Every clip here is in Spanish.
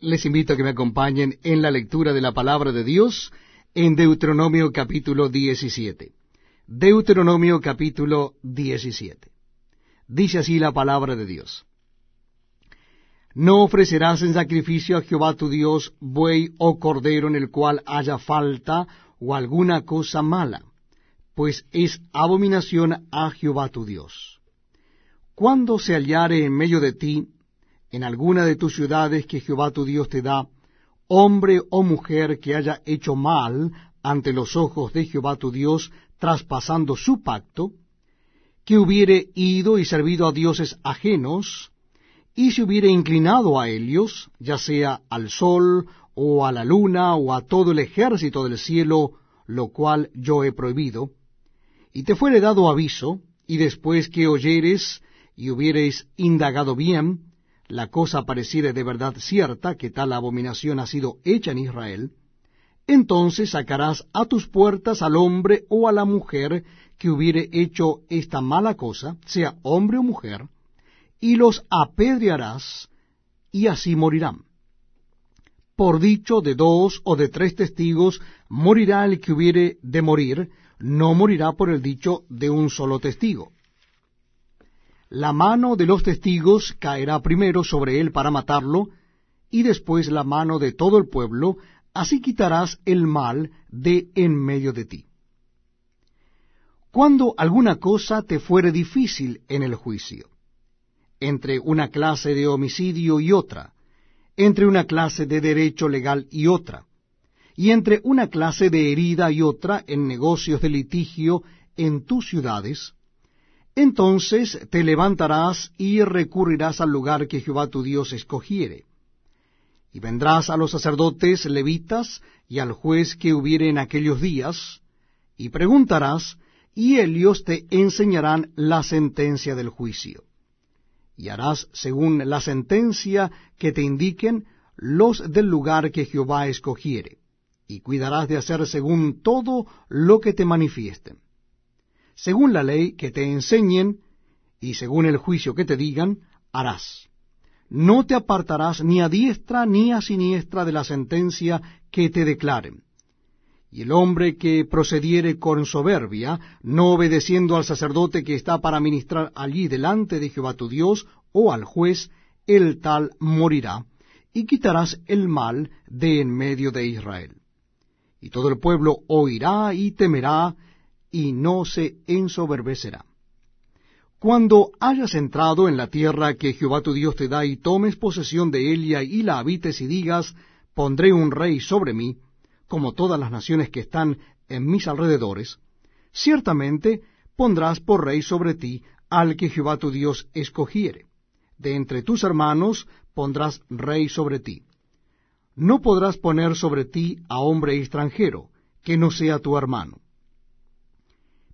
les invito a que me acompañen en la lectura de la palabra de Dios en Deuteronomio capítulo 17. Deuteronomio capítulo 17. Dice así la palabra de Dios. No ofrecerás en sacrificio a Jehová tu Dios buey o cordero en el cual haya falta o alguna cosa mala, pues es abominación a Jehová tu Dios. Cuando se hallare en medio de ti en alguna de tus ciudades que Jehová tu Dios te da, hombre o mujer que haya hecho mal ante los ojos de Jehová tu Dios, traspasando su pacto, que hubiere ido y servido a dioses ajenos, y se hubiere inclinado a ellos, ya sea al sol, o a la luna, o a todo el ejército del cielo, lo cual yo he prohibido, y te fuere dado aviso, y después que oyeres y hubiereis indagado bien, la cosa pareciere de verdad cierta, que tal abominación ha sido hecha en Israel, entonces sacarás a tus puertas al hombre o a la mujer que hubiere hecho esta mala cosa, sea hombre o mujer, y los apedrearás, y así morirán. Por dicho de dos o de tres testigos morirá el que hubiere de morir, no morirá por el dicho de un solo testigo la mano de los testigos caerá primero sobre él para matarlo, y después la mano de todo el pueblo, así quitarás el mal de en medio de ti. Cuando alguna cosa te fuere difícil en el juicio, entre una clase de homicidio y otra, entre una clase de derecho legal y otra, y entre una clase de herida y otra en negocios de litigio en tus ciudades, entonces te levantarás y recurrirás al lugar que Jehová tu Dios escogiere. Y vendrás a los sacerdotes levitas y al juez que hubiere en aquellos días, y preguntarás, y ellos te enseñarán la sentencia del juicio. Y harás según la sentencia que te indiquen los del lugar que Jehová escogiere, y cuidarás de hacer según todo lo que te manifiesten según la ley que te enseñen y según el juicio que te digan, harás. No te apartarás ni a diestra ni a siniestra de la sentencia que te declaren. Y el hombre que procediere con soberbia, no obedeciendo al sacerdote que está para ministrar allí delante de Jehová tu Dios, o al juez, el tal morirá, y quitarás el mal de en medio de Israel. Y todo el pueblo oirá y temerá, y no se ensoberbecerá. Cuando hayas entrado en la tierra que Jehová tu Dios te da y tomes posesión de ella y la habites y digas, pondré un rey sobre mí, como todas las naciones que están en mis alrededores, ciertamente pondrás por rey sobre ti al que Jehová tu Dios escogiere. De entre tus hermanos pondrás rey sobre ti. No podrás poner sobre ti a hombre extranjero, que no sea tu hermano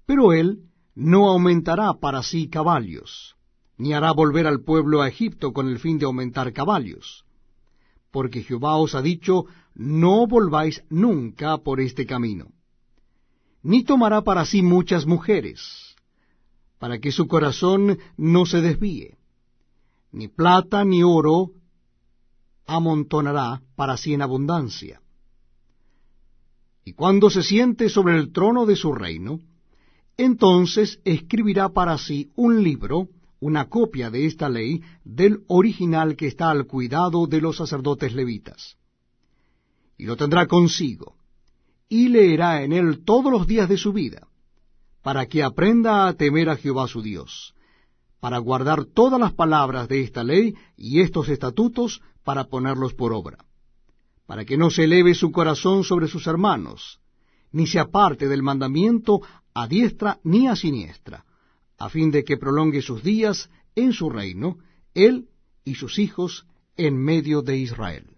pero él no aumentará para sí caballos, ni hará volver al pueblo a Egipto con el fin de aumentar caballos. Porque Jehová os ha dicho, no volváis nunca por este camino. Ni tomará para sí muchas mujeres, para que su corazón no se desvíe. Ni plata ni oro amontonará para sí en abundancia. Y cuando se siente sobre el trono de su reino, entonces escribirá para sí un libro, una copia de esta ley, del original que está al cuidado de los sacerdotes levitas. Y lo tendrá consigo, y leerá en él todos los días de su vida, para que aprenda a temer a Jehová su Dios, para guardar todas las palabras de esta ley y estos estatutos para ponerlos por obra, para que no se eleve su corazón sobre sus hermanos, ni se aparte del mandamiento a diestra ni a siniestra, a fin de que prolongue sus días en su reino, él y sus hijos en medio de Israel.